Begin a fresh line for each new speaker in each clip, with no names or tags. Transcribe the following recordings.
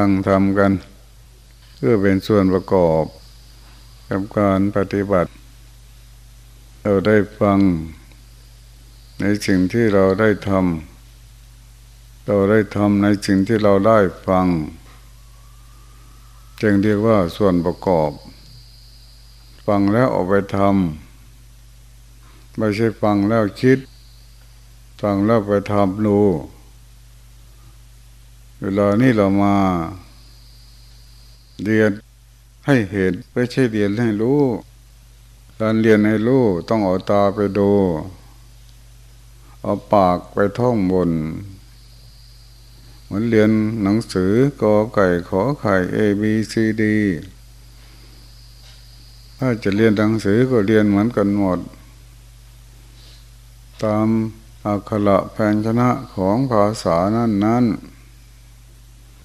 ฟังทำกัน เพื่อเป็นส่วนประกอบกับการปฏิบัติ เราได้ฟัง ในสิ่งที่เราได้ทำเราได้ทำในสิ่งที่เราได้ฟัง จึงเรียกว่าส่วนประกอบ ฟังแล้วออกไปทำไม่ใช่ฟังแล้วคิด ฟังแล้วไปทำดู เวลานี้เรามาเรียนให้เห็นไม่ใช่เรียนให้รู้ การเรียนให้รู้ต้องเอาตาไปดู เอาปากไปท่องบน เหมือนเรียนหนังสือกอไก่ขอไข่ A B C D ถ้าจะเรียนหนังสือก็เรียนเหมือนกันหมด ตามอักขระแผนชนะของภาษานั้นนั้น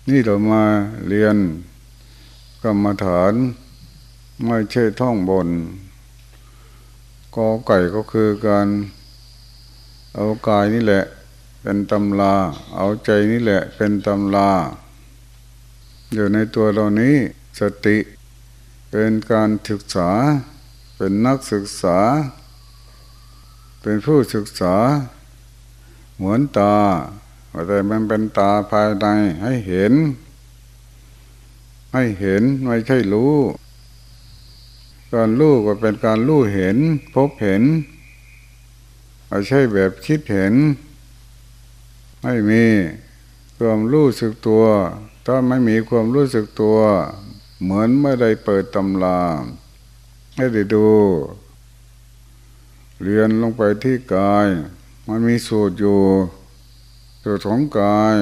นี่เรามาเรียนกรรมฐาน ไม่ใช่ท่องบนกอไก่ก็คือการเอากายนี่แหละ เป็นตำลา เอาใจนี่แหละ เป็นตำลา อยู่ในตัวเรานี้สติเป็นการศึกษา เป็นนักศึกษา เป็นผู้ศึกษา เหมือนตา แต่มันเป็นตาภายในให้เห็น ให้เห็นไม่ใช่รู้ การรู้ก็เป็นการรู้เห็น พบเห็นไม่ใช่แบบคิดเห็นไม่มีความรู้สึกตัวถ้าไม่มีความรู้สึกตัว เหมือนไม่ได้เปิดตำราให้ได้ดู เรียนลงไปที่กาย มันมีสูตรอยู่ สูตรของกาย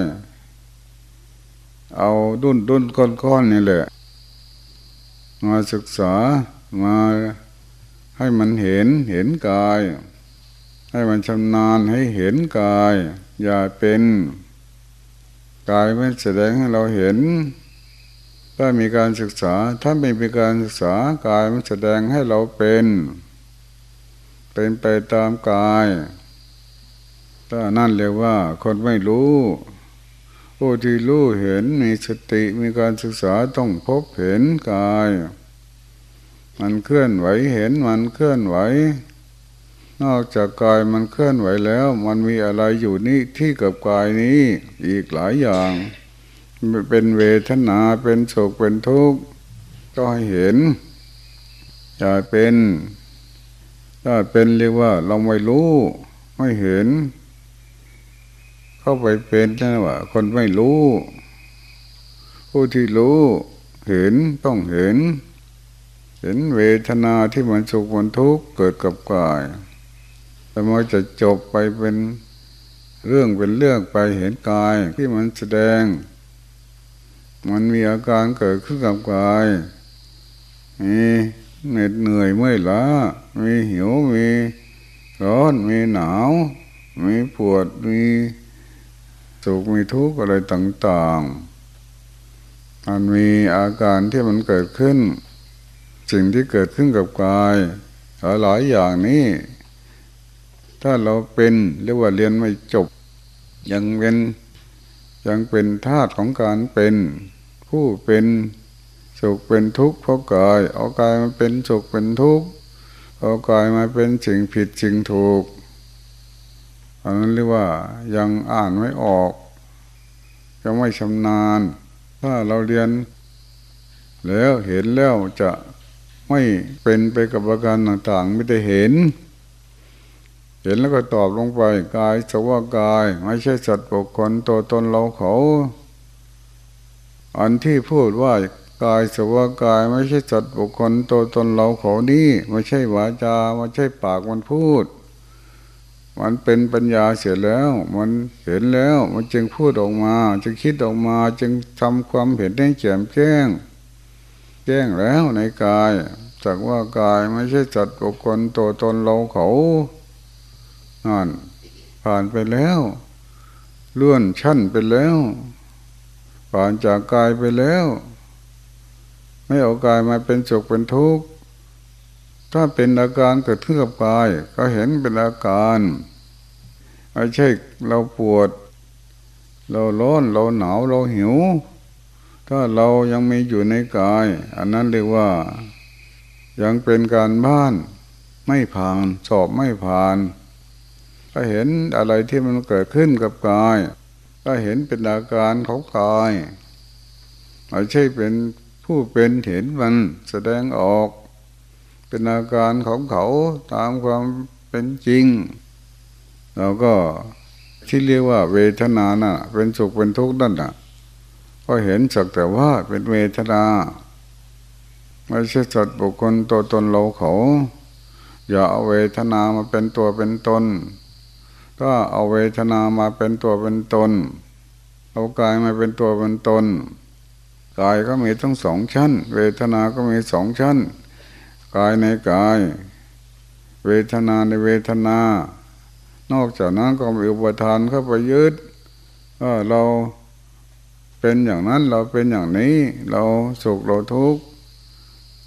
เอาดุนดุนก้อนก้อนนี่แหละ มาศึกษามาให้มันเห็นเห็นกาย ให้มันชำนาญให้เห็นกาย อย่าเป็นกายไม่แสดงให้เราเห็น ถ้ามีการศึกษาถ้าไม่มีการศึกษากายมันแสดงให้เราเป็น เป็นไปตามกาย ถ้านั่นเรียกว่าคนไม่รู้ผู้ที่รู้เห็นมีสติมีการศึกษาต้องพบเห็นกาย มันเคลื่อนไหวเห็นมันเคลื่อนไหว นอกจากกายมันเคลื่อนไหวแล้ว มันมีอะไรอยู่นี่ที่กับกายนี้อีกหลายอย่างเป็นเวทนาเป็นโศกเป็นทุกข์ก็ให้เห็นอย่าเป็นถ้าเป็นเรียกว่าเราไม่รู้ ไม่เห็น เข้าไปเป็นนั่นว่า คนไม่รู้ ผู้ที่รู้เห็นต้องเห็น เห็นเวทนาที่มันสุขมันทุกข์เกิดกับกายแต่มันจะจบไปเป็นเรื่องเป็นเรื่องไปเห็นกายที่มันแสดง มันมีอาการเกิดขึ้นกับกายมีเหน็ดเหนื่อยเมื่อยล้ามีหิวมีร้อนมีหนาวมีปวดมี สุขมีทุกข์อะไรต่างๆ มันมีอาการที่มันเกิดขึ้น สิ่งที่เกิดขึ้นกับกายหลายอย่างนี้ ถ้าเราเป็นเรียกว่าเรียนไม่จบ ยังเป็นยังเป็นธาตุของการเป็น ผู้เป็นสุขเป็นทุกข์เพราะกายเอากายมาเป็นสุขเป็นทุกข์เอากายมาเป็นสิ่งผิดสิ่งถูก อันนั้นเรียกว่ายังอ่านไม่ออก ยังไม่ชำนาญ ถ้าเราเรียน แล้วเห็นแล้วจะไม่เป็นไปกับอาการต่างๆไม่ได้เห็น เห็นแล้วก็ตอบลงไปกายสว่ากาย ไม่ใช่สัตว์ปกคนตัวตนเราเขา อันที่พูดว่ากายสว่ากายไม่ใช่สัตว์ปกคนตัวตนเราเขานี่ไม่ใช่วาจาไม่ใช่ปากมันพูด มันเป็นปัญญาเสียแล้ว มันเห็นแล้ว มันจึงพูดออกมา จึงคิดออกมา จึงทำความเห็นได้แจ่มแจ้ง แจ้งแล้วในกายจากว่ากายไม่ใช่จัดบุคคลตัวตนเราเขานั่นผ่านไปแล้วเลื่อนชั้นไปแล้ว ผ่านจากกายไปแล้ว ไม่เอากายมาเป็นสุขเป็นทุกข์ ถ้าเป็นอาการเกิดขึ้นกับกาย ก็เห็นเป็นอาการไม่ใช่เราปวด เราร้อนเราหนาวเราหิว ถ้าเรายังมีอยู่ในกาย อันนั้นเรียกว่า ยังเป็นการบ้านไม่ผ่านสอบไม่ผ่าน ก็เห็นอะไรที่มันเกิดขึ้นกับกาย ก็เห็นเป็นอาการของกายไม่ใช่เป็นผู้เป็นเห็นมันแสดงออก เป็นอาการของเขาตามความเป็นจริง เราก็ที่เรียกว่าเวทนานะ่ะ เป็นสุขเป็นทุกข์นั่นน่ะ ก็เห็นสักแต่ว่าเป็นเวทนาไม่ใช่สัตว์บุคคลตัวตนเราเขา อย่าเอาเวทนามาเป็นตัวเป็นตนก็เอาเวทนามาเป็นตัวเป็นตนเอากายมาเป็นตัวเป็นตนกายก็มีทั้งสองชั้น เวทนาก็มีสองชั้น กายในกาย เวทนาในเวทนา นอกจากนั้นก็มีอุปทานเข้าไปยึดว่าเราเป็นอย่างนั้นเราเป็นอย่างนี้ เราสุขเราทุกข์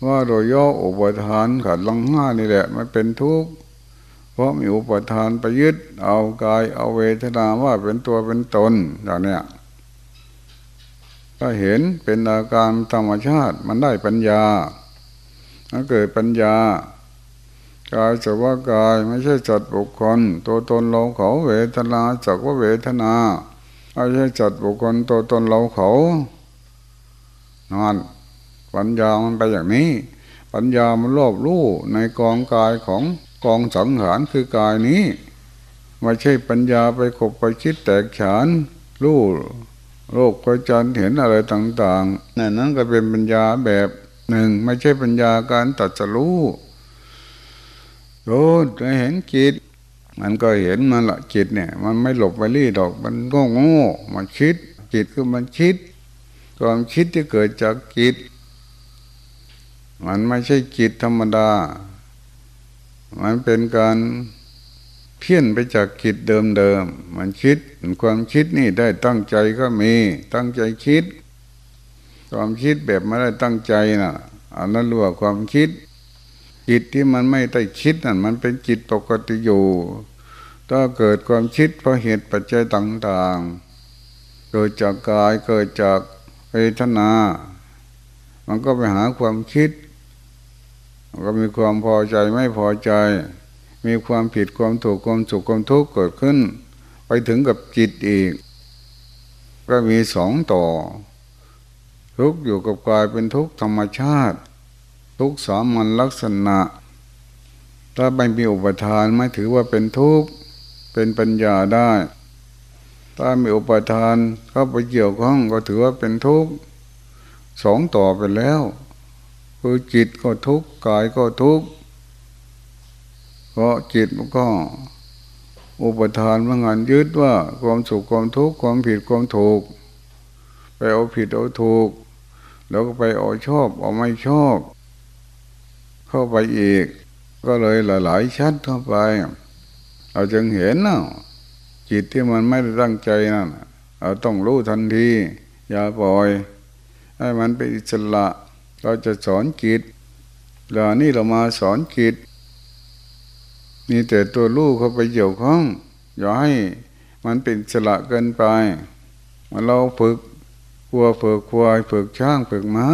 ว่าโดยย่ออุปทานขัดลังห้านี่แหละมันเป็นทุกข์เพราะมีอุปทานไปยึดเอากายเอาเวทนาว่าเป็นตัวเป็นตนอย่างเนี้ยก็เห็นเป็นอาการธรรมชาติมันได้ปัญญา ถ้าเกิดปัญญากายสักว่ากายไม่ใช่จัดบุคคล ตัวตนเราเขาเวทนาสักว่าเวทนาไม่ใช่จัดบุคคลตัวตนเราเขานอนปัญญามันไปอย่างนี้ ปัญญามันรอบรู้ในกองกายของกองสังหารคือกายนี้ไม่ใช่ปัญญาไปขบไปคิดแตกฉานรู้โลกกระจันเห็นอะไรต่าง ๆ นั่นนั้นก็เป็นปัญญาแบบ หนึ่งไม่ใช่ปัญญาการตัดสรู้รู้จะเห็นจิต มันก็เห็นมันละจิตเนี่ย มันไม่หลบไปรี่ดอก มันโง่โง่มันคิด จิตคือมันคิด ความคิดที่เกิดจากจิต มันไม่ใช่จิตธรรมดา มันเป็นการเพี้ยนไปจากคิดเดิมๆ มันคิด ความคิดนี่ได้ตั้งใจก็มี ตั้งใจคิด ความคิดแบบไม่ได้ตั้งใจนะ่ะอันนั้นรู้ว่าความคิด จิตที่มันไม่ได้คิดนั่นมันเป็นจิตปกติอยู่ถ้าเกิดความคิดเพราะเหตุปัจจัยต่างๆ เกิดจากกายเกิดจากเวทนา มันก็ไปหาความคิด ก็มีความพอใจไม่พอใจ มีความผิดความถูกความสุขความทุกข์เกิดขึ้น ไปถึงกับจิตอีก ก็มีสองต่อ ทุกอยู่กับกายเป็นทุกธรรมชาติ ทุกสามัญลักษณะ ถ้าไม่มีอุปทานไม่ถือว่าเป็นทุกข์เป็นปัญญาได้ ถ้ามีอุปทานเข้าไปเกี่ยวข้องก็ถือว่าเป็นทุกข์สองต่อไปแล้ว คือจิตก็ทุกข์กายก็ทุกข์เพราะจิตมันก็อุปทานว่างานยึดว่าความสุขความทุกข์ความผิดความถูกไปเอาผิดเอาถูก แล้วก็ไปเอาชอบเอาไม่ชอบ เข้าไปอีก ก็เลยหลายๆชั้นเข้าไป เราจึงเห็นนะจิตที่มันไม่ได้ตั้งใจนั่นเราต้องรู้ทันที อย่าปล่อย ให้มันเป็นอิสระ เราจะสอนจิตเวลานี้เรามาสอนจิตมีแต่ตัวลูกเขาไปเกี่ยวข้อง อย่าให้มันเป็นสละเกินไปมาเราฝึก วัวฝึกควายฝึกช้างฝึกม้า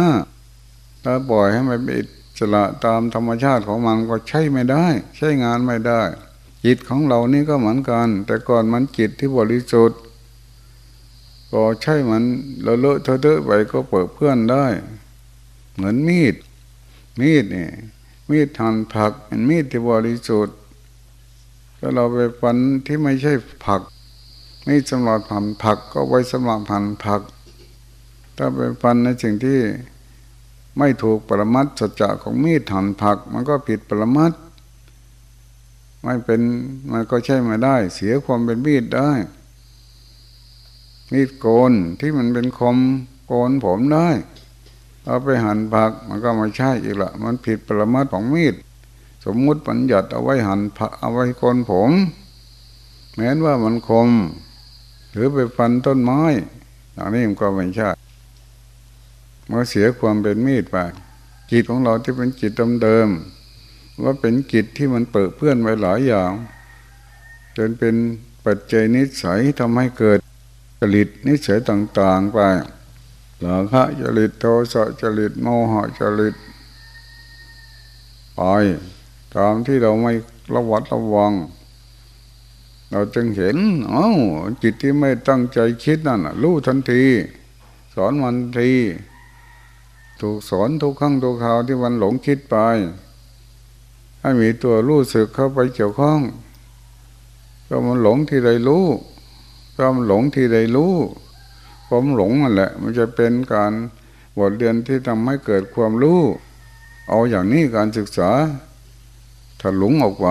ถ้าปล่อยให้มันเป็นสละตามธรรมชาติของมันก็ใช้ไม่ได้ ใช้งานไม่ได้ จิตของเรานี่ก็เหมือนกัน แต่ก่อนมันจิตที่บริสุทธิ์ก็ใช่มันเลอะเลอะเทอะไปก็เปิดเพื่อนได้ เหมือนมีด มีดเนี่ยมีดหั่นผักเป็นมีดที่บริสุทธิ์ถ้าเราไปฟันที่ไม่ใช่ผักมีดสำหรับหั่นผักก็ไว้สำหรับหั่นผัก ถ้าไปฟันในสิ่งที่ไม่ถูกปรมัตสัจจะของมีดหั่นผัก มันก็ผิดปรมัตไม่เป็นมันก็ใช่ไม่ได้ เสียความเป็นมีดได้ มีดโกนที่มันเป็นคมโกนผมได้เอาไปหั่นผักมันก็ไม่ใช่อีกละมันผิดปรมาตของมีด สมมุติปัญญัติเอาไว้หั่นผักเอาไว้โกนผม แม้นว่ามันคม หรือไปฟันต้นไม้อย่างนี้มันก็ไม่ใช่ มื่อเสียความเป็นมีดไปจิตของเราที่เป็นจิตเดิมๆว่าเป็นจิตที่มันเปิดเพื่อนไว้หลายอย่าง จนเป็นปัจจัยนิสัยทำให้เกิดผลิตนิสัยต่างๆไปราคะจริตโทสะจริตโมหะจริตไปตามที่เราไม่ระวัดระวัง เราจึงเห็นเอ้าจิตที่ไม่ตั้งใจคิดนั่นรู้ทันที สอนมันที ถูกสอนทุกครั้งทุกคราวที่มันหลงคิดไป ให้มีตัวรู้สึกเข้าไปเกี่ยวข้องก็มันหลงที่ใดรู้ก็มันหลงที่ใดรู้ความหลงนั่นแหละ มันจะเป็นการบทเรียนที่ทำให้เกิดความรู้ เอาอย่างนี้การศึกษา ถ้าหลงออกไป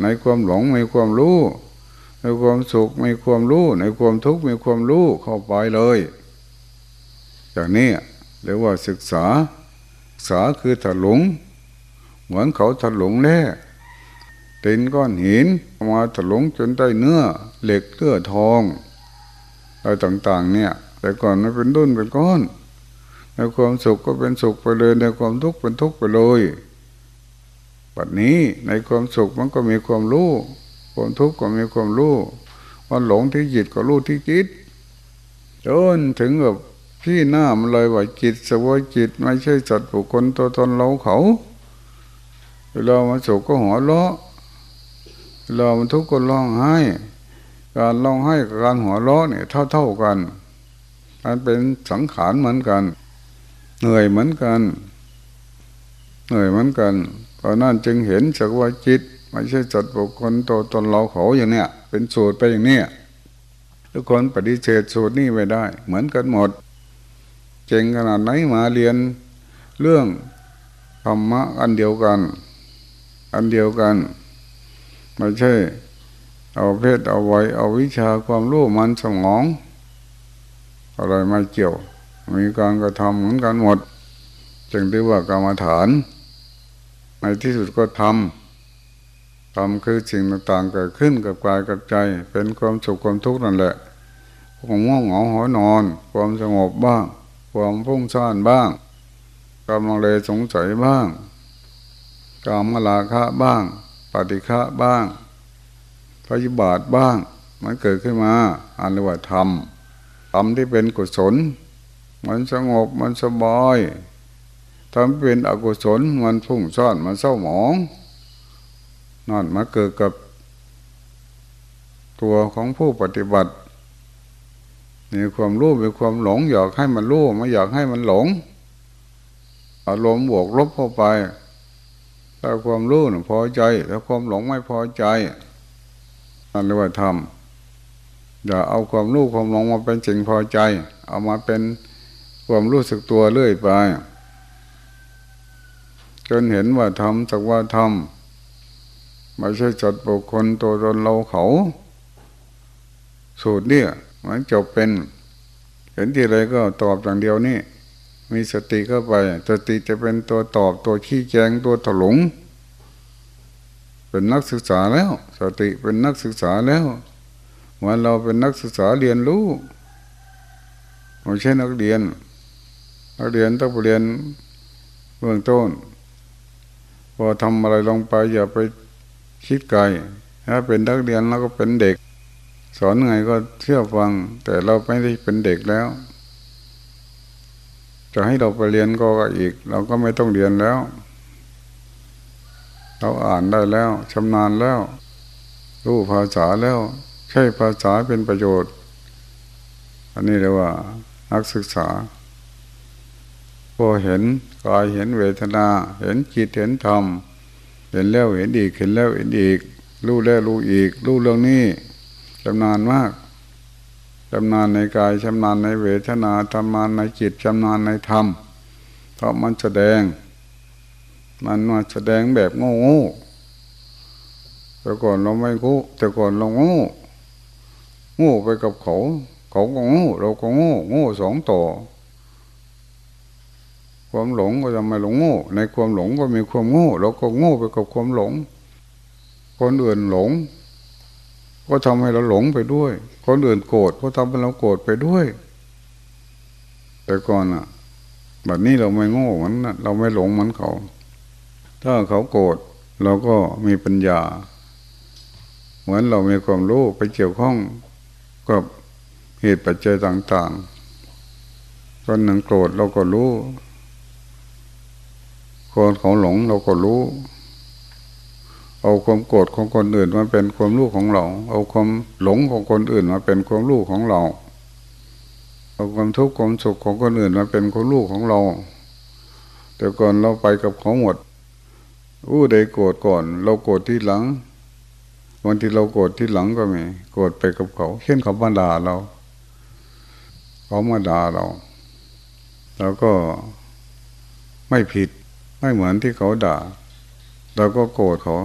ในความหลงมีความรู้ในความสุขมีความรู้ ในความทุกข์มีความรู้เข้าไปเลย อย่างนี้ เรียกว่าศึกษาศึกษาคือถลุง เหมือนเขาถลุงแน่เต็นก้อนหินมาถลุงจนได้เนื้อเหล็กเนื้อทองอะไรต่างๆ เนี่ย แต่ก่อนมันเป็นดุนเป็นก้อนในความสุขก็เป็นสุขไปเลยในความทุกข์เป็นทุกข์ไปเลยบัดนี้ในความสุขมันก็มีความรู้ ความทุกข์ก็มีความรู้มันหลงที่จิตก็รู้ที่จิตจนถึงกับ พี่หน้ามันเลยว่าจิตสวายจิตไม่ใช่สัตว์บุคคลตัวตนเราเขาเวลามันสุขก็หัวเราะเวลามันทุกข์ก็ร้องไห้ การร้องไห้กับการหัวเราะเนี่ยเท่าเท่ากันมันเป็นสังขารเหมือนกัน เหนื่อยเหมือนกัน เหนื่อยเหมือนกันเพราะนั่นจึงเห็นจากว่าจิต ไม่ใช่จัดบุคคลตัวตนเราเขาอย่างเนี้ยเป็นสูตรไปอย่างเนี้ยทุกคนปฏิเสธสูตรนี้ไม่ได้ เหมือนกันหมด เก่งขนาดไหนมาเรียนเรื่องธรรมะอันเดียวกัน อันเดียวกันไม่ใช่ เอาเพศเอาไว้เอาวิชาความรู้มันสมอง อะไรมาเกี่ยว มีการกระทำเหมือนกันหมด จึงเรียกว่ากรรมฐาน ในที่สุดก็ทำทำคือสิ่งต่างๆเกิดขึ้นกับกายกับใจ เป็นความสุขความทุกข์นั่นแหละความง่วงเหงาหอนอน ความสงบบ้าง ความพุ่งซ่านบ้างกำลังเลยสงสัยบ้างกามลาคะบ้าง ปฏิฆะบ้างพยาบาทบ้าง มันเกิดขึ้นมาอันเรียกว่าธรรมธรรมที่เป็นกุศล มันสงบมันสบายทำเป็นอกุศลมันพุ่งซ่อนมันเศร้าหมองนั่นมาเกิดกับตัวของผู้ปฏิบัติ มีความรู้มีความหลง อยากให้มันรู้ไม่อยากให้มันหลง อารมณ์บวกลบเข้าไปถ้าความรู้พอใจถ้าความหลงไม่พอใจนั่นเรียกว่าทำอย่าเอาความรู้ความหลงมาเป็นสิ่งพอใจ เอามาเป็นความรู้สึกตัวเรื่อยไป จนเห็นว่าทำจากว่าทำไม่ใช่จัดบุคคลตัวตนเราเขา สูตรเนี่ย มันจบเป็น เห็นที่ไรก็ตอบอย่างเดียวนี่ มีสติเข้าไป สติจะเป็นตัวตอบตัวขี้แจงตัวถลุง เป็นนักศึกษาแล้ว สติเป็นนักศึกษาแล้วเหมือนเราเป็นนักศึกษาเรียนรู้ไม่ใช่นักเรียน นักเรียนต้องเรียนเบื้องต้น พอทำอะไรลงไปอย่าไปคิดไกลถ้าเป็นนักเรียนเราก็เป็นเด็ก สอนไงก็เชื่อฟัง แต่เราไม่ได้เป็นเด็กแล้ว จะให้เราไปเรียนก็อีก เราก็ไม่ต้องเรียนแล้ว เราอ่านได้แล้วชำนาญแล้ว รู้ภาษาแล้ว ใช้ภาษาเป็นประโยชน์ อันนี้เรียกว่านักศึกษาพอเห็นกายเห็นเวทนา เห็นจิตเห็นธรรม เห็นแล้วเห็นอีกเห็นแล้วเห็นอีก รู้แล้วรู้อีก รู้เรื่องนี้ ชำนาญมากชำนาญในกายชำนาญในเวทนาชำนาญในจิตชำนาญในธรรม เพราะมันแสดง มันมาแสดงแบบโง่โง่แต่ก่อนเราไม่กู้แต่ก่อนเราโง่โง่ไปกับเขา เขาก็โง่เราก็โง่โง่สองต่อ ความหลงก็จะไม่หลงโง่ ในความหลงก็มีความโง่ เราก็โง่ไปกับความหลง คนอื่นหลง ก็ทำให้เราหลงไปด้วย คนอื่นโกรธก็ทำให้เราโกรธไปด้วย แต่ก่อนอะแบบนี้เราไม่โง่มือนเราไม่หลงเหมือนเขา ถ้าเขาโกรธเราก็มีปัญญา เหมือนเรามีความรู้ไปเกี่ยวข้องกับเหตุปัจจัยต่างๆคนหนึ่งโกรธเราก็รู้คนเขาหลงเราก็รู้ เอาความโกรธของคนอื่นมาเป็นความรู้ของเรา เอาความหลงของคนอื่นมาเป็นความรู้ของเรา เอาความทุกข์ความสุขของคนอื่นมาเป็นความรู้ของเรา แต่ก่อนเราไปกับเขาหมดอู้ใดโกรธก่อน เราโกรธที่หลังวันที่เราโกรธที่หลังก็มีโกรธไปกับเขาเช่นเขามาด่าเราเขามาด่าเราเราก็ไม่ผิดไม่เหมือนที่เขาด่า เราก็โกรธเขา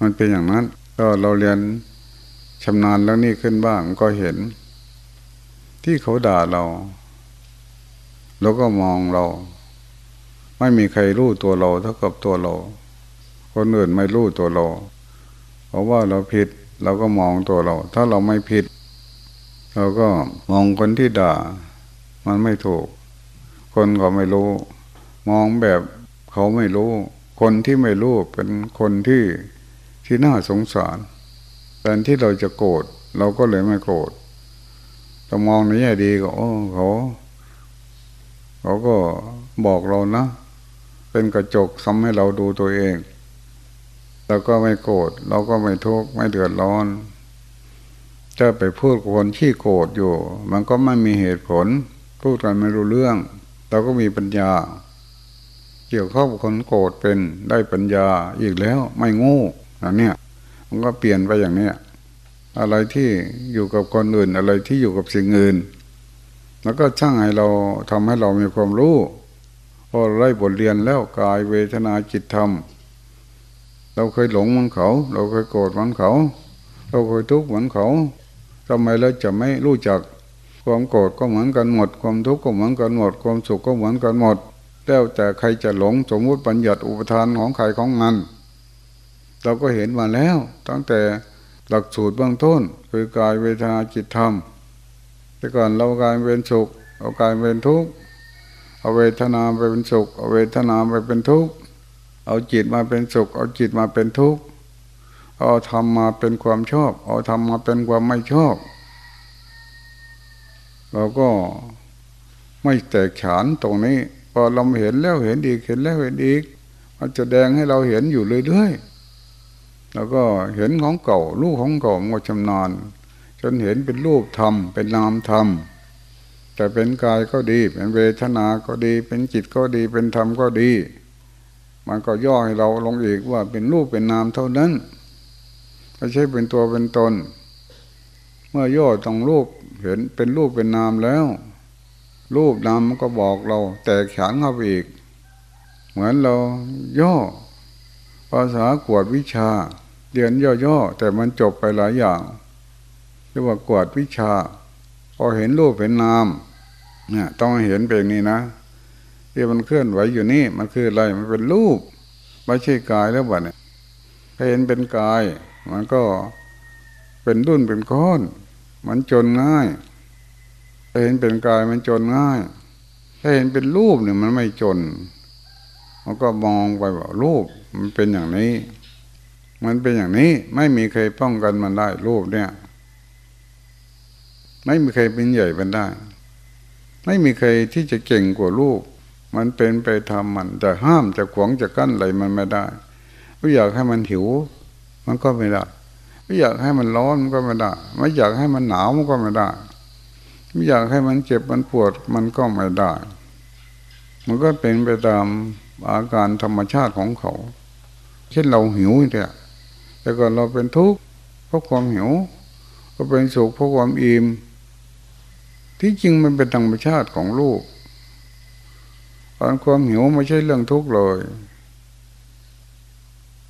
มันเป็นอย่างนั้น ก็เราเรียนชำนาญแล้วนี่ขึ้นบ้างก็เห็น ที่เขาด่าเราเราก็มองเรา ไม่มีใครรู้ตัวเราเท่ากับตัวเรา คนอื่นไม่รู้ตัวเรา เพราะว่าเราผิดเราก็มองตัวเรา ถ้าเราไม่ผิด เราก็มองคนที่ด่า มันไม่ถูก คนเขาไม่รู้ มองแบบเขาไม่รู้ คนที่ไม่รู้เป็นคนที่ ที่น่าสงสารแทนที่เราจะโกรธเราก็เลยไม่โกรธแต่มองในแง่ดีก็โอ้เขาเขาก็บอกเรานะ เป็นกระจกทำให้เราดูตัวเองเราก็ไม่โกรธเราก็ไม่ทุกข์ไม่เดือดร้อนจะไปพูดคนที่โกรธอยู่ มันก็ไม่มีเหตุผล พูดกันไม่รู้เรื่อง เราก็มีปัญญา เกี่ยวข้องกับคนโกรธเป็นได้ปัญญาอีกแล้วไม่โง่ อันเนี้ยมันก็เปลี่ยนไปอย่างเนี้ยอะไรที่อยู่กับคนอื่น อะไรที่อยู่กับสิ่งอื่น แล้วก็ช่างให้เราทำให้เรามีความรู้พอไร้บทเรียนแล้วกายเวทนาจิตธรรม เราเคยหลงเหมือนเขา เราเคยโกรธเหมือนเขา เราเคยทุกข์เหมือนเขาทำไมเราจะไม่รู้จักความโกรธก็เหมือนกันหมด ความทุกข์ก็เหมือนกันหมด ความสุขก็เหมือนกันหมดแล้วแต่ใครจะหลงสมมุติปัญญัติอุปทานของใครของมัน เราก็เห็นมาแล้ว ตั้งแต่หลักสูตรเบื้องต้น คือกายเวทนาจิตธรรม แต่ก่อนเรากายเป็นสุขเอากายเป็นทุกข์เอาเวทนาไปเป็นสุขเอาเวทนาไปเป็นทุกข์เอาจิตมาเป็นสุข เอาจิตมาเป็นทุกข์เอาธรรมมาเป็นความชอบ เอาธรรมมาเป็นความไม่ชอบเราก็ไม่แตกฉานตรงนี้ พอเราเห็นแล้วเห็นอีกเห็นแล้วเห็นอีกมันจะแดงให้เราเห็นอยู่เรื่อยๆ แล้วก็เห็นของเก่าลูกของเก่ามันชำนาญจนเห็นเป็นรูปธรรม เป็นนามธรรมแต่เป็นกายก็ดี เป็นเวทนาก็ดี เป็นจิตก็ดี เป็นธรรมก็ดี มันก็ย่อให้เราลงอีกว่าเป็นรูปเป็นนามเท่านั้นไม่ใช่เป็นตัวเป็นตน เมื่อย่อตรงรูปเห็นเป็นรูปเป็นนามแล้ว รูปนามมันก็บอกเรา แต่ขานเข้าไปอีก เหมือนเราย่อ ภาษากวดวิชา เรียนย่อๆ แต่มันจบไปหลายอย่างเรียกว่ากวดวิชา พอเห็นรูปเห็นนามเนี่ยต้องเห็นเป็นนี้นะที่มันเคลื่อนไหวอยู่นี่มันคืออะไรมันเป็นรูปไม่ใช่กายแล้วบ่เนี่ยถ้าเห็นเป็นกาย มันก็เป็นดุนเป็นก้อน มันจนง่ายถ้าเห็นเป็นกายมันจนง่าย ถ้าเห็นเป็นรูปเนี่ยมันไม่จน มันก็มองไปว่ารูปมันเป็นอย่างนี้ มันเป็นอย่างนี้ไม่มีใครป้องกันมันได้รูปเนี่ย ไม่มีใครเป็นใหญ่เป็นได้ ไม่มีใครที่จะเก่งกว่ารูปมันเป็นไปทำมันจะห้ามจะขวางจะกั้นอะไรมันไม่ได้ไม่อยากให้มันหิว มันก็ไม่ได้ไม่อยากให้มันร้อนมันก็ไม่ได้ ไม่อยากให้มันหนาวมันก็ไม่ได้ ไม่อยากให้มันเจ็บมันปวดมันก็ไม่ได้ มันก็เป็นไปตาม อาการธรรมชาติของเขา เช่นเราหิวเนี่ยแต่ก่อนเราเป็นทุกข์เพราะความหิว ก็เป็นสุขเพราะความอิ่มที่จริงมันเป็นธรรมชาติของลูกตอนความหิวไม่ใช่เรื่องทุกข์เลย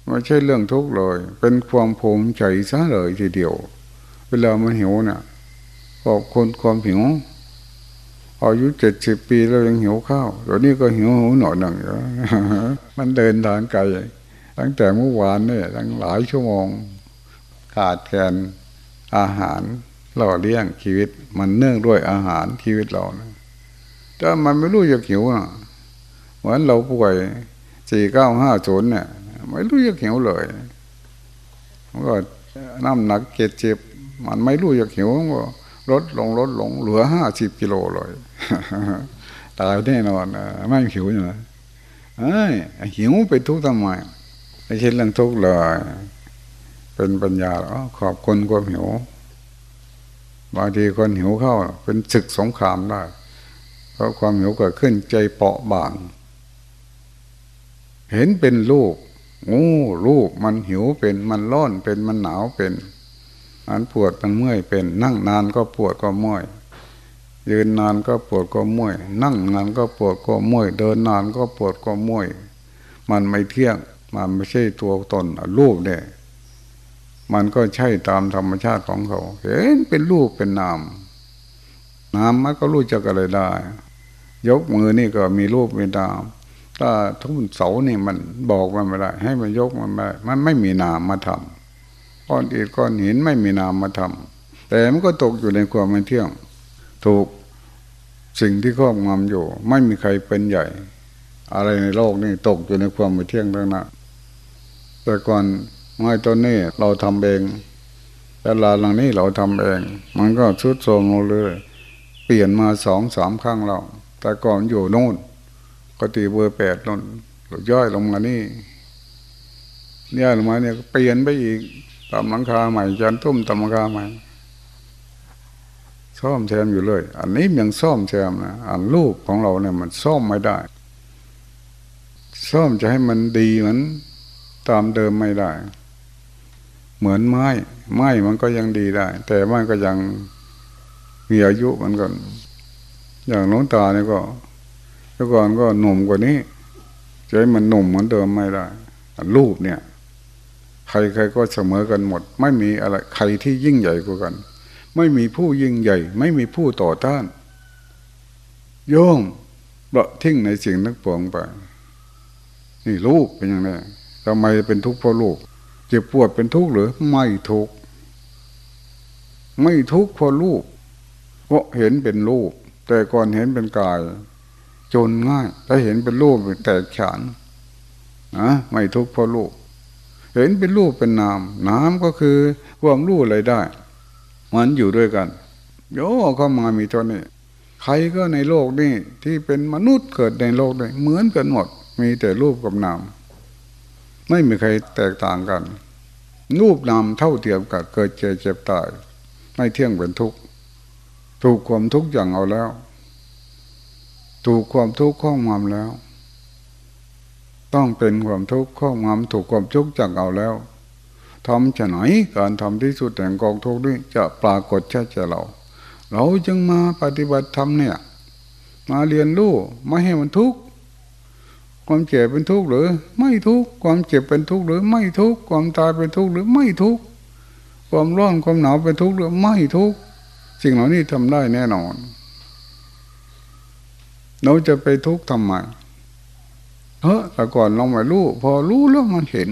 ไม่ใช่เรื่องทุกข์เลย เป็นความภูมิใจซะเลยทีเดียว เวลามันหิวเนี่ยขอบคนความหิว อายุเจ็ดสิบปีแล้วยังหิวข้าวเดี๋ยวนี้ก็หิวหิวหน่อยหนึ่งมันเดินทางไกลตั้งแต่เมื่อวานเนี่ยตั้งหลายชั่วโมง ขาดแคลนอาหารหล่อเลี้ยงชีวิต มันเนื่องด้วยอาหารชีวิตเรานะแต่มันไม่รู้จะหิวอะเหมือนเราป่วยสี่เก้าห้าศูนย์เนี่ยไม่รู้จะหิวเลยมันก็น้ำหนักเจ็ดเจ็บมันไม่รู้จะหิวก็ลดลงลดลงเหลือห้าสิบกิโลเลย ตายแน่นอนไม่หิวอยู่นะเอ้หิวไปทุกข์ทำไมไม่ใช่เรื่องทุกข์เลย เป็นปัญญาอ๋อขอบคนความหิวบางทีคนหิวเข้า เป็นศึกสงครามได้เพราะความหิวเกิดขึ้นใจเปราะบาง เห็นเป็นลูกโอ้ลูกมันหิวเป็นมันร้อนเป็นมันหนาวเป็นมันปวดมันเมื่อยเป็น นั่งนานก็ปวดก็เมื่อย ยืนนานก็ปวดก็มื่ยนั่งนานก็ปวดก็มื่ยเดินนานก็ปวดก็มื่ยมันไม่เที่ยง มันไม่ใช่ตัวตนรูปเนี่ย มันก็ใช่ตามธรรมชาติของเขา เห็นเป็นรูปเป็นนาม นามมันก็รู้จักอะไรได้ ยกมือนี่ก็มีรูปมีนาม ถ้าทุ่นเสานี่มันบอกมันไม่ได้ ให้มันยกมันไม่มันไม่มีนามมาทำก้อนอิฐก้อนหินไม่มีนามมาทำแต่มันก็ตกอยู่ในความไม่เที่ยง ถูกสิ่งที่ครอบงำอยู่ ไม่มีใครเป็นใหญ่ อะไรในโลกนี่ตกอยู่ในความไม่เที่ยงทั้งนั้นแต่ก่อนไม้ต้นนี้เราทำเองแต่ลาหลังนี้เราทำเอง มันก็ชุดโทมลงเลยเปลี่ยนมาสองสามครั้งเราแต่ก่อนอยู่โน่นก็ตีเบอร์แปดนนย่อยลงมานี่ย่อยลงมาเนี่ยเปลี่ยนไปอีกตามหลังคาใหม่จันทุ่มตามหลังคาใหม่ ซ่อมแซมอยู่เลย อันนี้ยังซ่อมแซมนะอันรูปของเราเนี่ยมันซ่อมไม่ได้ ซ่อมจะให้มันดีเหมือนตามเดิมไม่ได้ เหมือนไม้ ไม้มันก็ยังดีได้ แต่มันก็ยังมีอายุเหมือนกัน อย่างน้องตาเนี่ยก็แต่ก่อนก็หนุ่มกว่านี้จะให้มันหนุ่มเหมือนเดิมไม่ได้รูปเนี่ย ใครใครก็เสมอกันหมด ไม่มีอะไร ใครที่ยิ่งใหญ่กว่ากัน ไม่มีผู้ยิ่งใหญ่ ไม่มีผู้ต่อต้าน โยมเบาทิ้งในสิ่งนักปวงไป นี่รูปเป็นอย่างไรทำไมเป็นทุกข์เพราะรูปเจ็บปวดเป็นทุกข์หรือไม่ทุกข์ไม่ทุกข์เพราะรูปเพราะเห็นเป็นรูป แต่ก่อนเห็นเป็นกาย จนง่ายถ้าเห็นเป็นรูปแตกฉานนะไม่ทุกข์เพราะรูปเห็นเป็นรูปเป็นนามนามก็คือความรู้อะไรได้ มันอยู่ด้วยกันโยเข้ามามีตัวนี้ใครก็ในโลกนี้ที่เป็นมนุษย์เกิดในโลกนี้เหมือนกันหมด มีแต่รูปกับนามไม่มีใครแตกต่างกัน รูปนามเท่าเทียมกันเกิดเจ็บเจ็บตายไม่เที่ยงเป็นทุกข์ถูกความทุกข์อย่างเอาแล้ว ถูกความทุกข์ข้องงำแล้ว ต้องเป็นความทุกข์ข้องงำถูกความทุกข์จักเอาแล้ว ทำจะไหนการทำที่สุดแห่งกองทุกข์นี้จะปรากฏชัดเจนเรา เราจึงมาปฏิบัติธรรมเนี่ย มาเรียนรู้ไม่ให้มันทุกข์ความเจ็บเป็นทุกข์หรือไม่ทุกข์ความเจ็บเป็นทุกข์หรือไม่ทุกข์ความตายเป็นทุกข์หรือไม่ทุกข์ความร้อนความหนาวเป็นทุกข์หรือไม่ทุกข์สิ่งเหล่านี้ทำได้แน่นอน เราจะไปทุกข์ทำไมเฮ้แต่ก่อนเราไม่รู้พอรู้แล้วมันเห็น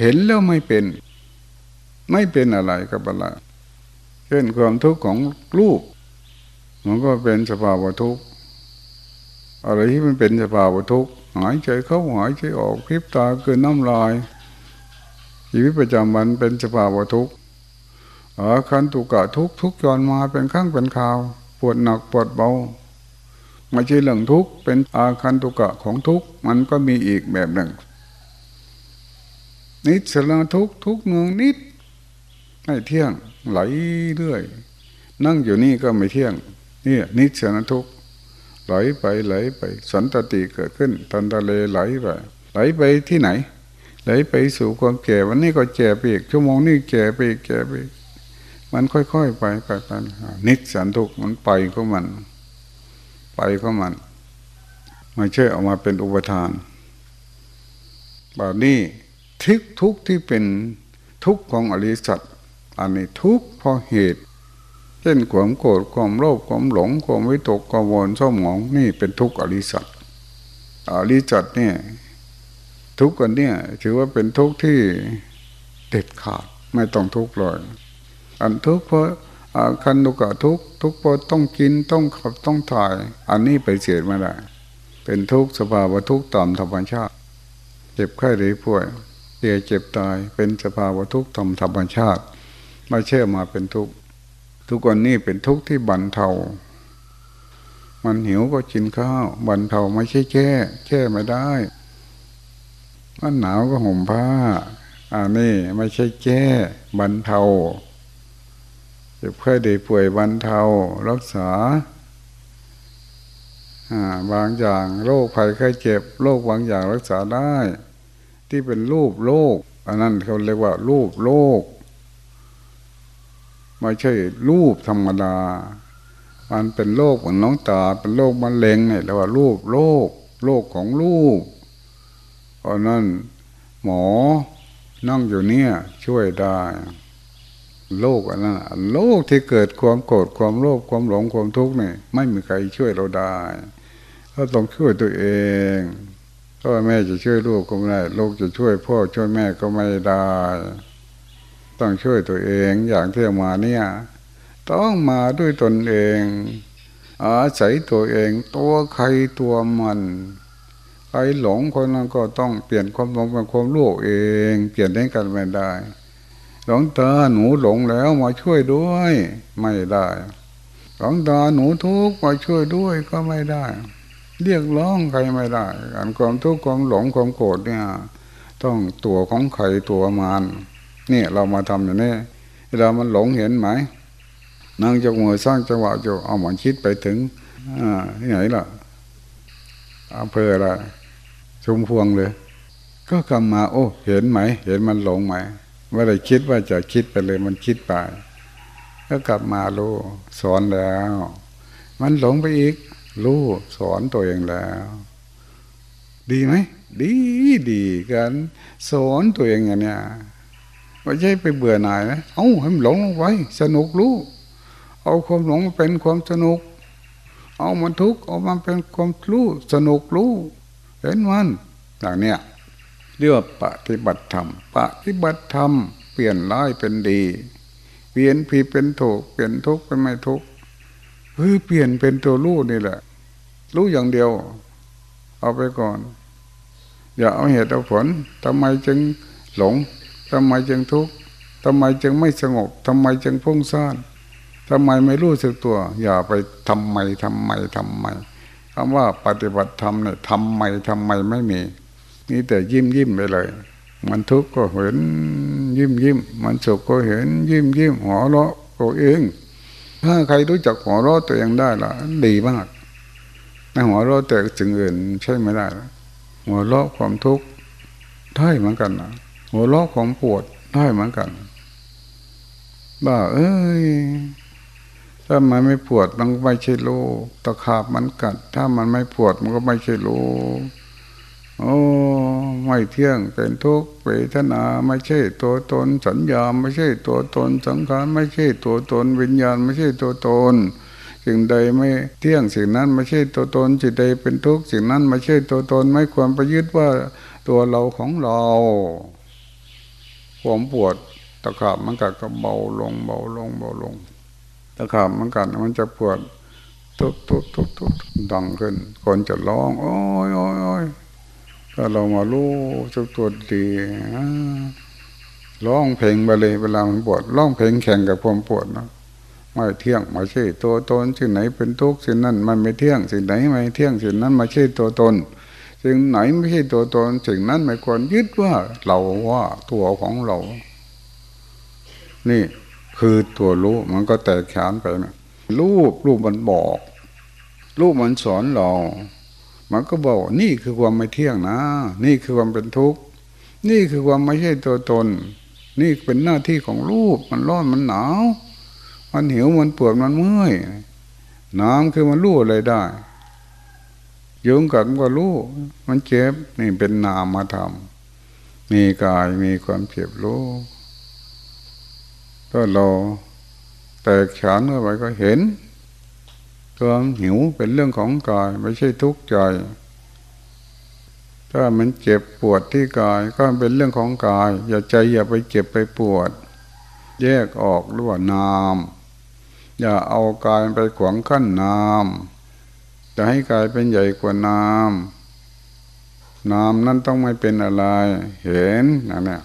เห็นแล้วไม่เป็น ไม่เป็นอะไรกับอะไรเช่นความทุกข์ของลูก มันก็เป็นสภาวะทุกข์อะไรที่มันเป็นสภาวะทุกข์หายใจเข้าหายใจออกพริบตาเกินน้ำลายชีวิตประจำวันเป็นสภาวะทุกข์อาคันตุกะทุกทุกจอนมาเป็นข้างเป็นข่าว ปวดหนักปวดเบาไม่ใช่เรื่องทุกข์เป็นอาคันตุกะของทุกข์มันก็มีอีกแบบหนึ่งนิสละทุกทุกเมืองนิด ไม่เที่ยงไหลเรื่อย นั่งอยู่นี่ก็ไม่เที่ยงนี่นิสละทุกไหลไปไหลไป สันตติเกิดขึ้นทันทะเลไหลไปไหลไปที่ไหน ไหลไปสู่ความแก่วันนี้ก็แก่ไปอีกชั่วโมงนี้แก่ไปอีกแก่ไปมันค่อยๆไปไปไปนิสันทุกมันไปของมัน ไปของมันไม่ใช่ออกมาเป็นอุปทานแบบนี้ทุกทุกที่เป็นทุกข์ของอริสัต อันนี้ทุกข์เพราะเหตุ เช่นความโกรธความโลภความหลงความวิตกกังวลส้มหมองนี่เป็นทุกข์อริสัตอริสัตเนี่ยทุกข์กันเนี่ยถือว่าเป็นทุกข์ที่เด็ดขาดไม่ต้องทุกข์เลยอันทุกข์เพราะคันตุกะทุกทุกปต้องกินต้องขับต้องถ่าย อันนี้ไปเสียไม่ได้ เป็นทุกข์สภาวะทุกข์ตามธรรมชาติ เจ็บไข้หรือป่วยเจ็บเจ็บตายเป็นสภาวะทุกข์ตามธรรมชาติ ไม่เชื่อมาเป็นทุกทุกวันนี้เป็นทุกที่บันเทา มันหิวก็กินข้าวบรรเทาไม่ใช่แช่แช่ไม่ได้ มันหนาวก็ห่มผ้าอันนี้ไม่ใช่แก้บรรเทาจะเพื่อได้ป่วยบรรเทารักษาบางอย่างโรคภัยไข้เจ็บโรคบางอย่างรักษาได้ ที่เป็นรูปโรคอันนั้นเขาเรียกว่ารูปโรค ไม่ใช่รูปธรรมดา มันเป็นโรคเหมือนน้องตา เป็นโรคมะเร็งเนี่ยเรียกว่ารูปโรคโรคของรูปเพราะนั้นหมอนั่งอยู่เนี่ย ช่วยได้โลกอันนั้นโลกที่เกิดความโกรธความโลภความหลงความทุกข์เนี่ยไม่มีใครช่วยเราได้เราต้องช่วยตัวเองพ่อแม่จะช่วยลูกก็ไม่ได้ ลูกจะช่วยพ่อช่วยแม่ก็ไม่ได้ ต้องช่วยตัวเองอย่างที่มาเนี่ย ต้องมาด้วยตนเอง อาศัยตัวเองตัวใครตัวมันใครหลงคนนั้นก็ต้องเปลี่ยนความหลงเป็นความรู้เอง เปลี่ยนได้กันไม่ได้หลงตาหนูหลงแล้วมาช่วยด้วย ไม่ได้หลงตาหนูทุกข์มาช่วยด้วยก็ไม่ได้ เรียกร้องใครไม่ได้การความทุกข์ความหลงความโกรธเนี่ย ต้องตัวของใครตัวมัน นี่เรามาทำอย่างนี้เรามันหลงเห็นไหมนั่งจกมือสร้างจังหวะจะเอาหมอนคิดไปถึงอ่าที่ไหนล่ะอำเภออะชุมพวงเลย ก็กลับมา โอ้เห็นไหม เห็นมันหลงไหมไม่ได้คิดว่าจะคิดไปเลยมันคิดไป ก็กลับมารู้สอนแล้ว มันหลงไปอีก รู้สอนตัวเองแล้ว ดีไหม ดีดีกัน สอนตัวเองอย่างเนี้ย ไม่ใช่ไปเบื่อหน่ายนะเอาให้มันหลงลงไปสนุกรู้ เอาความหลงมาเป็นความสนุก เอามันทุกข์เอามันเป็นความรู้สนุกรู้เห็นมันอย่างเนี้ยเรียกว่าปฏิบัติธรรมปฏิบัติธรรมเปลี่ยนร้ายเป็นดี เปลี่ยนผิดเป็นถูกเปลี่ยนทุกข์เป็นไม่ทุกข์เฮ้ยเปลี่ยนเป็นตัวรู้นี่แหละ รู้อย่างเดียว เอาไปก่อน อย่าเอาเหตุเอาผลทำไมจึงหลง ทำไมจึงทุกข์ทำไมจึงไม่สงบทำไมจึงพุ่งซ่านทำไมไม่รู้สึกตัว อย่าไปทำไมทำไมทำไมคำว่าปฏิบัติธรรมเนี่ยทำไมทำไมไม่มี นี่แต่ยิ้มยิ้มไปเลย มันทุกข์ก็เห็นยิ้มยิ้มมันสุขก็เห็นยิ้มยิ้มหัวเราะตัวเอง ถ้าใครรู้จักหัวเราะตัวเองได้ละดีมากในหัวเราะแต่สิ่งอื่นใช่ไม่ได้หัวเราะความทุกข์ได้เหมือนกันนะ หัวเราะความปวดได้เหมือนกันบ้าเอ้ยถ้ามันไม่ปวดมันก็ไม่ใช่โลตะขาบมันกัด ถ้ามันไม่ปวดมันก็ไม่ใช่โลโอ้ไม่เที่ยงเป็นทุกข์เวทนาไม่ใช่ตัวตน สัญญาไม่ใช่ตัวตน สังขารไม่ใช่ตัวตน วิญญาณไม่ใช่ตัวตนสิ่งใดไม่เที่ยงสิ่งนั้นไม่ใช่ตัวตนสิ่งใดเป็นทุกข์สิ่งนั้นไม่ใช่ตัวตนไม่ควรไปยึดว่าตัวเราของเรา ความปวดตะขาบมันกัดก็เบาลงเบาลงเบาลงตะขาบมันกัดมันจะปวดทุบทุบทุบทุบดังขึ้น คนจะร้องโอ้ยโอ้ยโอ้ยถ้าเรามารู้จุกตัวดีร้องเพลงไปเลยเวลามันปวดร้องเพลงแข่งกับความปวดนะไม่เที่ยงไม่ใช่ตัวตนสิ่งไหนเป็นทุกข์สิ่งนั้นมันไม่เที่ยงสิ่งไหนไม่เที่ยงสิ่งนั้นไม่ใช่ตัวตน สิ่งไหนไม่ใช่ตัวตนสิ่งนั้นไม่ควรยึดว่าเราว่าตัวของเรา นี่คือตัวรู้มันก็แตกฉานไปนะรูปรูปมันบอก รูปมันสอนเรา มันก็บอก นี่คือความไม่เที่ยงนะ นี่คือความเป็นทุกข์นี่คือความไม่ใช่ตัวตน นี่เป็นหน้าที่ของรูปมันร้อนมันหนาว มันหิวมันปวดมันเมื่อยน้ำคือมันรู้อะไรได้ ยุงกัดก็รู้มันเจ็บนี่เป็นนามมาทำมีกายมีความเจ็บรู้ถ้าเราแตกฉานเข้าไปก็เห็นความหิวเป็นเรื่องของกายไม่ใช่ทุกข์ใจถ้ามันเจ็บปวดที่กายก็เป็นเรื่องของกาย อย่าใจอย่าไปเจ็บไปปวด แยกออกหรือว่านาม อย่าเอากายไปขวางขั้นนาม จะให้กายเป็นใหญ่กว่านามนามนั้นต้องไม่เป็นอะไร เห็นนะเนี่ย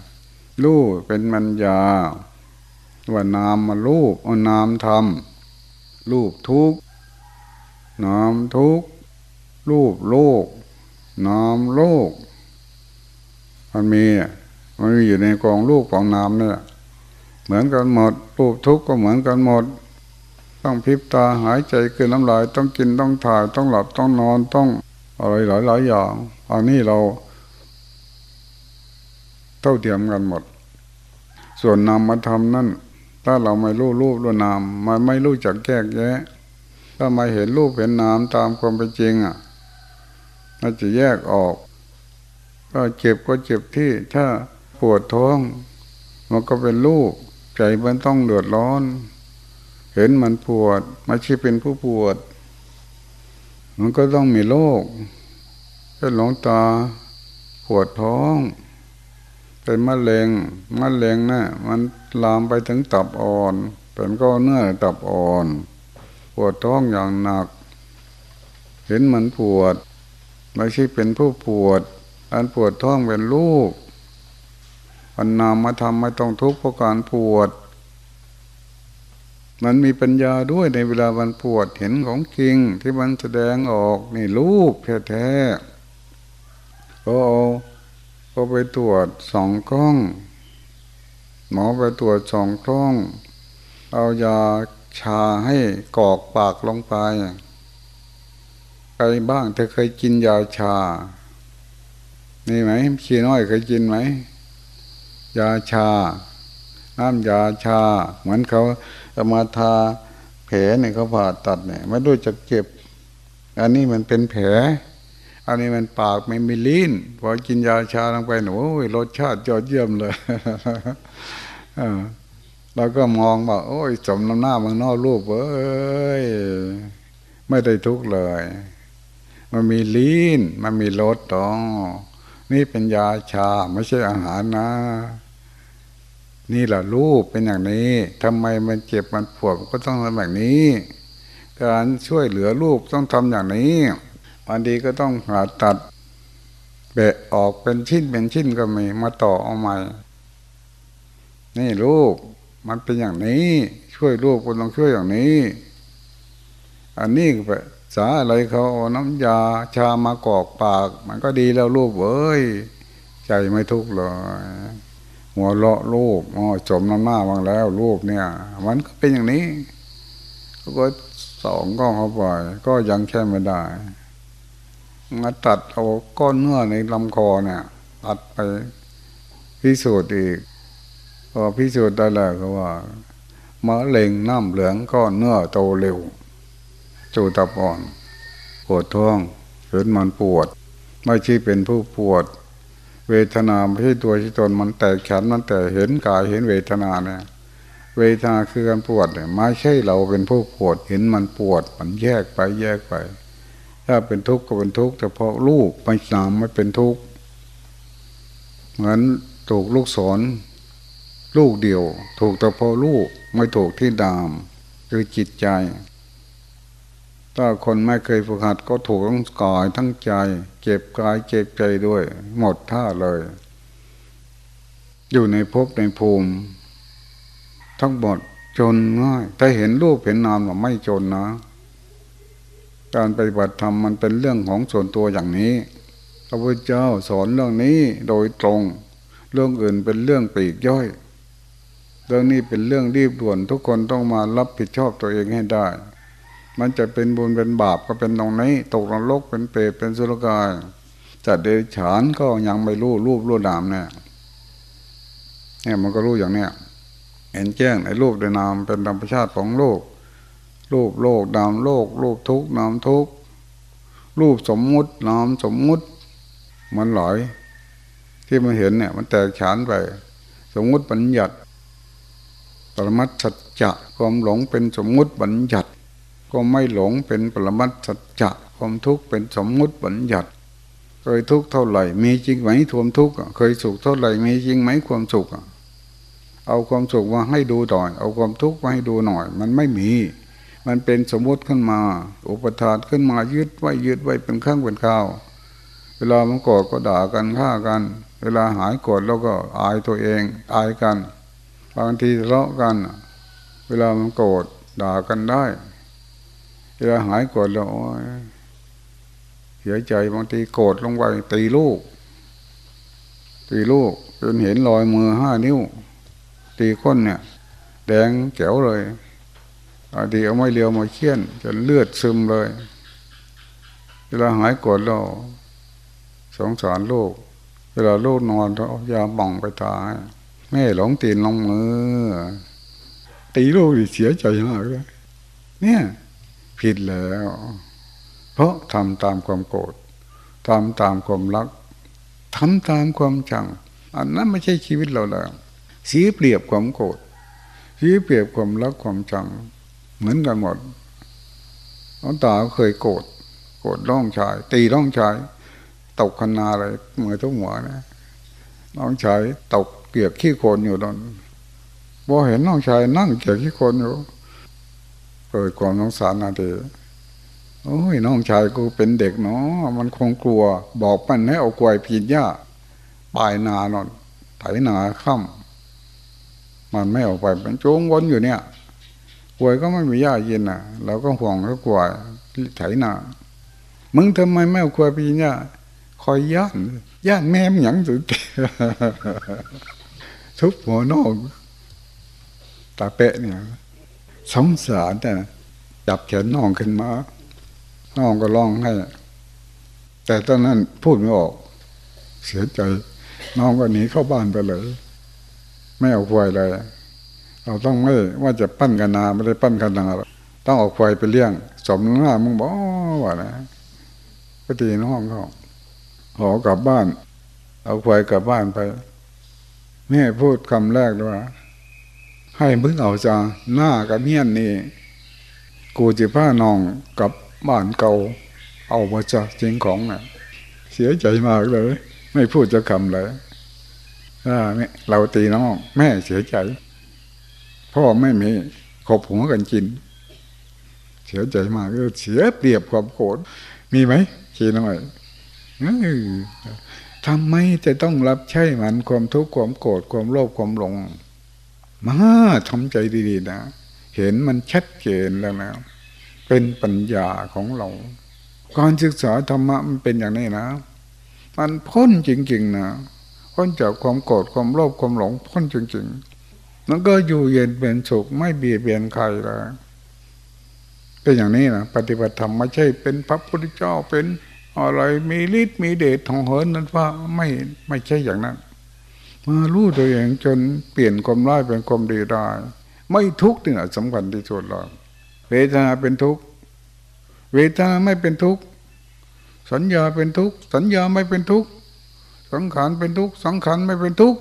รู้เป็นมัญญา ว่านามมารูปเอานามทำรูปทุกนามทุกรูปโลกนามโลก มันมีมันมีอยู่ในกองรูปกองนามเนี่ยเหมือนกันหมดรูปทุกก็เหมือนกันหมด ต้องพิบตาหายใจคือน้ำลายต้องกินต้องถ่ายต้องหลับต้องนอนต้องอะไรหลายหลายอย่างอันนี้เราเท่าเทียมกันหมด ส่วนนามมาทำนั่นถ้าเราไม่รู้รูปรู้นามมันไม่รู้จักแก้แยะ ถ้ามาเห็นรูปเห็นนามตามความเป็นจริงอะมันจะแยกออก ก็เจ็บก็เจ็บที่ถ้าปวดท้อง มันก็เป็นรูปใจมันต้องเดือดร้อน เห็นมันปวดไม่ใช่เป็นผู้ปวด มันก็ต้องมีโรคเป็นหลงตาปวดท้อง เป็นมะเร็งมะเร็งนะ่ะมันลามไปถึงตับอ่อน เป็นก็เนื้อตับอ่อน ปวดท้องอย่างหนัก เห็นมันปวด ไม่ใช่เป็นผู้ปวด อันปวดท้องเป็นลูกอันนามมาทำไม่ต้องทุกข์เพราะการปวด มันมีปัญญาด้วยในเวลามันปวดเห็นของจริงที่มันแสดงออกนี่ลูกแท้ๆก็เอาก็ไปตรวจสองกล้อง หมอไปตรวจสองกล้อง เอายาชาให้กอกปากลงไปใครบ้างเธอเคยกินยาชา นี่ไหมชี้น้อยเคยกินไหม ยาชา น้ำยาชา เหมือนเขา จะมาทาแผลเนี่ยเขาผ่าตัดเนี่ยไม่รู้จะเจ็บ อันนี้มันเป็นแผล อันนี้มันปากไม่มีลิ้นพอกินยาชาลงไปโอ้ยรสชาติยอดเยี่ยมเลยเราก็มองว่าโอ้ยสมน้ำหน้ามึงนอกรูปเอ้ยไม่ได้ทุกข์เลย มันมีลีนมันมีรสต่อนี่เป็นยาชาไม่ใช่อาหารนะ นี่แหละรูปเป็นอย่างนี้ทำไมมันเจ็บมันปวดก็ต้องทำแบบนี้ การช่วยเหลือรูปต้องทำอย่างนี้วันดีก็ต้องผ่าตัดเบะออกเป็นชิ้นเป็นชิ้นก็มีมาต่อเอาใหม่ นี่รูปมันเป็นอย่างนี้ ช่วยรูปก็ต้องช่วยอย่างนี้ อันนี้ก็สาอะไรเขาเอาน้ำยาชามากอกปาก มันก็ดีแล้วรูปเอ้ยใจไม่ทุกข์เลย หัวเลาะรูปอ๋อจมน้ำหน้าบางแล้วรูปเนี่ย มันก็เป็นอย่างนี้ก็สองก็เข้าไปก็ยังแค่ไม่ได้มาตัดเอาก้อนเนื้อในลำคอเนี่ย ตัดไปพิสูจน์อีกพอพิสูจน์ได้แล้วก็ว่ามะเร็งน้ำเหลืองก้อนเนื้อโตเร็ว จูตะปอน ปวดท้องเห็นมันปวด ไม่ใช่เป็นผู้ปวด เวทนาไม่ใช่ตัวที่ตนมันแต่ฉันมันแต่เห็นกายเห็นเวทนาเนี่ย เวทนาคือการปวดเนี่ยไม่ใช่เราเป็นผู้ปวดเห็นมันปวด มันแยกไปแยกไป ถ้าเป็นทุกข์ก็เป็นทุกข์แต่พอลูกไม่นามไม่เป็นทุกข์เหมือนถูกลูกศรลูกเดียว ถูกแต่พอลูกไม่ถูกที่ดาม คือจิตใจ ถ้าคนไม่เคยฝึกหัดก็ถูกทั้งกายทั้งใจ เจ็บกายเจ็บใจด้วย หมดท่าเลย อยู่ในภพในภูมิ ทั้งหมดจนง่ายถ้าเห็นรูปเห็นนามว่าไม่จนนะ การปฏิบัติธรรมมันเป็นเรื่องของส่วนตัวอย่างนี้พระพุทธเจ้าสอนเรื่องนี้โดยตรง เรื่องอื่นเป็นเรื่องปีกย่อย เรื่องนี้เป็นเรื่องรีบด่วนทุกคนต้องมารับผิดชอบตัวเองให้ได้ มันจะเป็นบุญเป็นบาปก็เป็นตรงนี้ ตกนรกเป็นเปรตเป็นสุรกายจัดเดรัจฉานก็ยังไม่รู้รูปรู้นามเนี่ยเนี่ยมันก็รู้อย่างเนี้ยเห็นแจ้งในรูปในนามเป็นธรรมชาติของโลก รูปโลกนามโลก รูปทุกนามทุกรูปสมมุตินามสมมุติ มันหลายที่มันเห็นเนี่ย มันแตกฉานไป สมมุติบัญญัติปรมัตสัจจะความหลงเป็นสมมุติบัญญัติ ก็ไม่หลงเป็นปรมัตสัจจะความทุกข์เป็นสมมุติบัญญัติเคยทุกข์เท่าไหร่ มีจริงไหมทวมทุกข์เคยสุขเท่าไหร่มีจริงไหมความสุขเอาความสุขมาให้ดูหน่อย เอาความทุกข์มาให้ดูหน่อย มันไม่มี มันเป็นสมมติขึ้นมา อุปทานขึ้นมายึดไว้ยึดไว้เป็นข้างเป็นข้าว เวลามันโกรธก็ด่ากันฆ่ากัน เวลาหายโกรธแล้วก็อายตัวเองอายกันบางทีทะเลาะกัน เวลามันโกรธด่ากันได้ เวลาหายโกรธแล้วเสียใจบางทีโกรธลงไปตีลูก ตีลูกจนเห็นรอยมือห้านิ้ว ตีก้นเนี่ย แดงแก้วเลยอาดีเอาไม้เลียวมาเคี่ยนจนเลือดซึมเลย เวลาหายโกรธแล้วสงสารลูก เวลาลูกนอนเรายาบ่องไปตายแม่หลงตีนลงมือ ตีลูกเสียใจมากเลยเนี่ย ผิดแล้ว เพราะทำตามความโกรธทำตามความรักทำตามความจัง อันนั้นไม่ใช่ชีวิตเราแล้วเสียเปรียบความโกรธเสียเปรียบความรักความจัง เหมือนกันหมดน้องตาเคยโกรธโกรธร้องชาย ตีร้องชายตกคนาเลยมือทุกหัวนะน้องชายตกเกียกขี้โคนอยู่ตอนพอเห็นน้องชายนั่งเกียกขี้โคนอยู่ เกิดความสงสารนาทีโอ้ยน้องชายกูเป็นเด็กเนาะมันคงกลัว บอกมันให้เอากลวยพีนหญ้าปลายนานอนไถนาค่ำมันไม่ออกไปเป็นโจงวนอยู่เนี่ยกลวยก็ไม่มีหญ้ากินอะเราก็ห่วงก็กล้วไถนามึงทำไมไม่เอากลวยพีนหญ้าคอยย่านย่านแม่มหยังสุดทุบหัวนอกตาเปะเนี่ย สงสารแต่จับแขนน้องขึ้นมา น้องก็ร้องให้ แต่ตอนนั้นพูดไม่ออก เสียใจ น้องก็หนีเข้าบ้านไปเลย ไม่เอาควายเลย เราต้องไม่ว่าจะปั้นกันนาไม่ได้ปั้นกันนาต้องเอาควายไปเลี้ยง สมหน้ามึงบอกว่านะก็ตีน้องเขาขอกลับบ้าน เอาควายกลับบ้านไปแม่พูดคำแรกด้วย ให้มึงเอาจาหน้ากับเมียนนี่กูจะพานองกับบ้านเก่าเอามาจากจริงของน่ะ เสียใจมากเลย ไม่พูดจะคำเลยอ่าเราตีน้อง แม่เสียใจ พ่อไม่มีขบหัวกันกิน เสียใจมากเสียเปรียบความโกรธมีไหมชีน้อยทำไมจะต้องรับใช้มันความทุกข์ความโกรธความโลภความหลง มาทำใจดีๆนะ เห็นมันชัดเจนแล้วนะ เป็นปัญญาของเรา การศึกษาธรรมะมันเป็นอย่างนี้นะ มันพ้นจริงๆนะพ้นจากความโกรธความโลภความหลงพ้นจริง ๆ มันก็อยู่เย็นเป็นสุขไม่เบียดเบียนใครเลยเป็นอย่างนี้นะปฏิบัติธรรมไม่ใช่เป็นพระพุทธเจ้าเป็นอะไรมีฤทธิ์มีเดชทองเหินนั้นว่าไม่ไม่ใช่อย่างนั้น มารู้ตัวเองจนเปลี่ยนความร้ายเป็นความดีได้ ไม่ทุกข์นี่แหละสำคัญที่สุดเลยเวทนาเป็นทุกข์เวทนาไม่เป็นทุกข์สัญญาเป็นทุกข์สัญญาไม่เป็นทุกข์สังขารเป็นทุกข์สังขารไม่เป็นทุกข์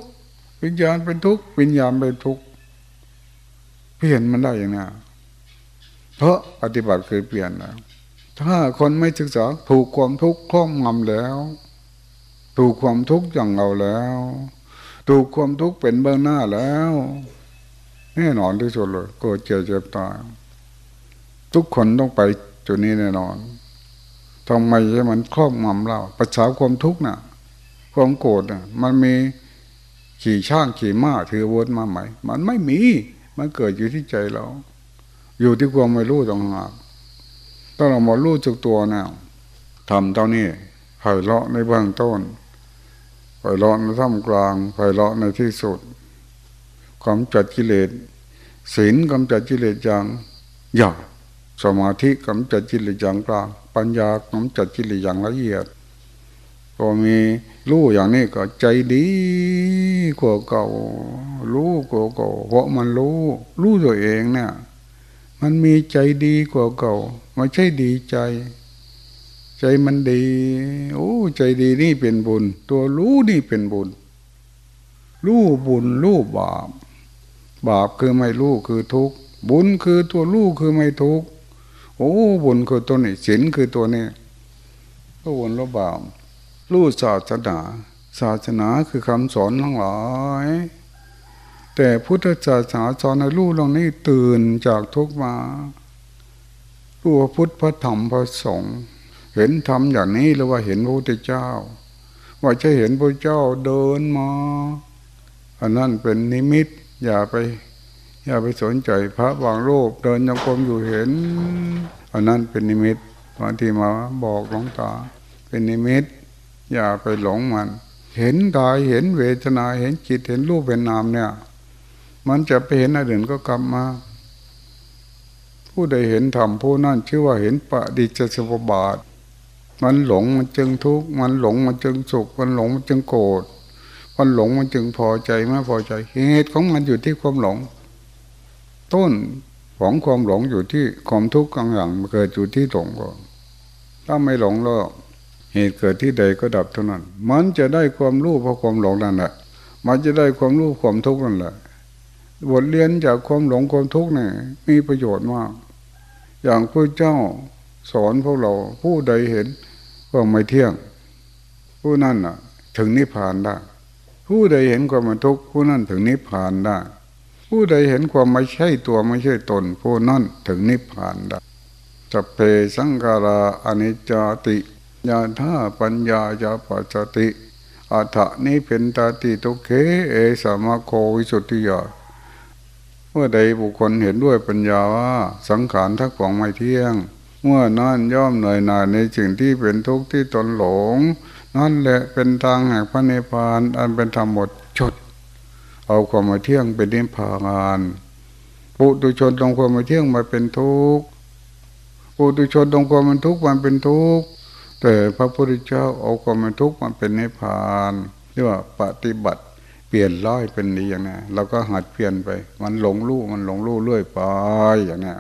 วิญญาณเป็นทุกข์วิญญาณเป็นทุกข์เปลี่ยนมันได้อย่างนี้เพราะปฏิบัติคือเปลี่ยนแล้ว ถ้าคนไม่ศึกษาถูกความทุกข์คล้องงำแล้ว ถูกความทุกข์อย่างเราแล้ว ถูกความทุกข์เป็นเบื้องหน้าแล้วแน่นอนที่สุดเลยก็เจ็บเจ็บตายทุกคนต้องไปจุดนี้แน่นอนทำไมให้มันครอบงำเราประชาความทุกข์น่ะ ความโกรธน่ะ มันมีขี่ช่างขี่ม้าถือวนมาไหม มันไม่มี มันเกิดอยู่ที่ใจเรา อยู่ที่ความไม่รู้ต่างหากถ้าเรามารู้จักตัวนี่ยทำเท่านี้ไผ่เลาะในเบื้องต้น เลาะในท่ามกลางไผ่เลาะในที่สุดความจัดกิเลสศีลกำจัดกิเลสอย่างหยาบสมาธิกำจัดกิเลสอย่างกลาง ปัญญากำจัดกิเลสอย่างละเอียดพอมีรู้อย่างนี้ก็ใจดีกว่าเก่ารู้กว่าเก่าเพราะมันรู้ รู้ตัวเองเนี่ยมันมีใจดีกว่าเก่าไม่ใช่ดีใจ ใจมันดี โอ้ใจดีนี่เป็นบุญ ตัวรู้นี่เป็นบุญ รู้บุญรู้บาป บาปคือไม่รู้คือทุกข์บุญคือตัวรู้คือไม่ทุกข์โอ้บุญคือตัวนี้ศีลคือตัวนี้ก็บุญรู้บาปรู้ศาสนาศาสนาคือคำสอนทั้งหลายแต่พุทธศาสนาสอนให้รู้เรื่องนี้ตื่นจากทุกมารู้พุทธพระธรรมพระสงฆ์ เห็นธรรมอย่างนี้หรือว่าเห็นพระพุทธเจ้า ว่าจะเห็นพระเจ้าเดินมาอันนั้นเป็นนิมิต อย่าไป อย่าไปสนใจพระบางรูปเดินยังกรมอยู่เห็น อันนั้นเป็นนิมิตบางทีมาบอกหลวงตา เป็นนิมิต อย่าไปหลงมัน เห็นกายเห็นเวทนาเห็นจิตเห็นรูปเป็นนามเนี่ย มันจะไปเห็นอะไรอื่นก็กลับมาผู้ใดเห็นธรรมผู้นั้นชื่อว่าเห็นปฏิจสมุปบาท มันหลงมันจึงทุกข์มันหลงมันจึงสุข มันหลงมันจึงโกรธมันหลงมันจึงพอใจไม่พอใจเหตุของมันอยู่ที่ความหลง ต้นของความหลงอยู่ที่ความทุกข์กลางอย่างเกิดอยู่ที่หลงก็ถ้าไม่หลงแล้วเหตุเกิดที่ใดก็ดับเท่านั้น มันจะได้ความรู้เพราะความหลงนั่นแหละมันจะได้ความรู้ความทุกข์นั่นแหละบทเรียนจากความหลงความทุกข์เนี่ยมีประโยชน์มาก อย่างพระเจ้าสอนพวกเราผู้ใดเห็น ก็ไม่เที่ยง ผู้นั้นน่ะ ถึงนิพพานได้ ผู้ใดเห็นความเป็นทุกข์ผู้นั้นถึงนิพพานได้ ผู้ใดเห็นความไม่ใช่ตัวไม่ใช่ตน ผู้นั้นถึงนิพพานได้จะเพสังการาอนิจจติญาธาปัญญาญาปัจจติอัฏฐนิเปนตาติตุเคเอสามาโควิสุทธิยาเมื่อใดบุคคลเห็นด้วยปัญญาว่าสังขารทั้งปวงไม่เที่ยง เมื่อนั่นย่อมเหนื่อยหน่ายในสิ่งที่เป็นทุกข์ที่ตนหลง นั่นแหละเป็นทางแห่งพระนิพพานอันเป็นธรรมหมดจดเอาความมาเที่ยงเป็นนิพพานปุตุชนตรงความมาเที่ยงมาเป็นทุกข์ปุตุชนตรงความมันทุกข์มันเป็นทุกข์แต่พระพุทธเจ้าเอาความเป็นทุกข์มันเป็นนิพพานเรียกว่าปฏิบัติเปลี่ยนร้อยเป็นดีอย่างนี้เราก็หัดเปลี่ยนไป มันหลงลู่มันหลงลู่เรื่อยไปอย่างนี้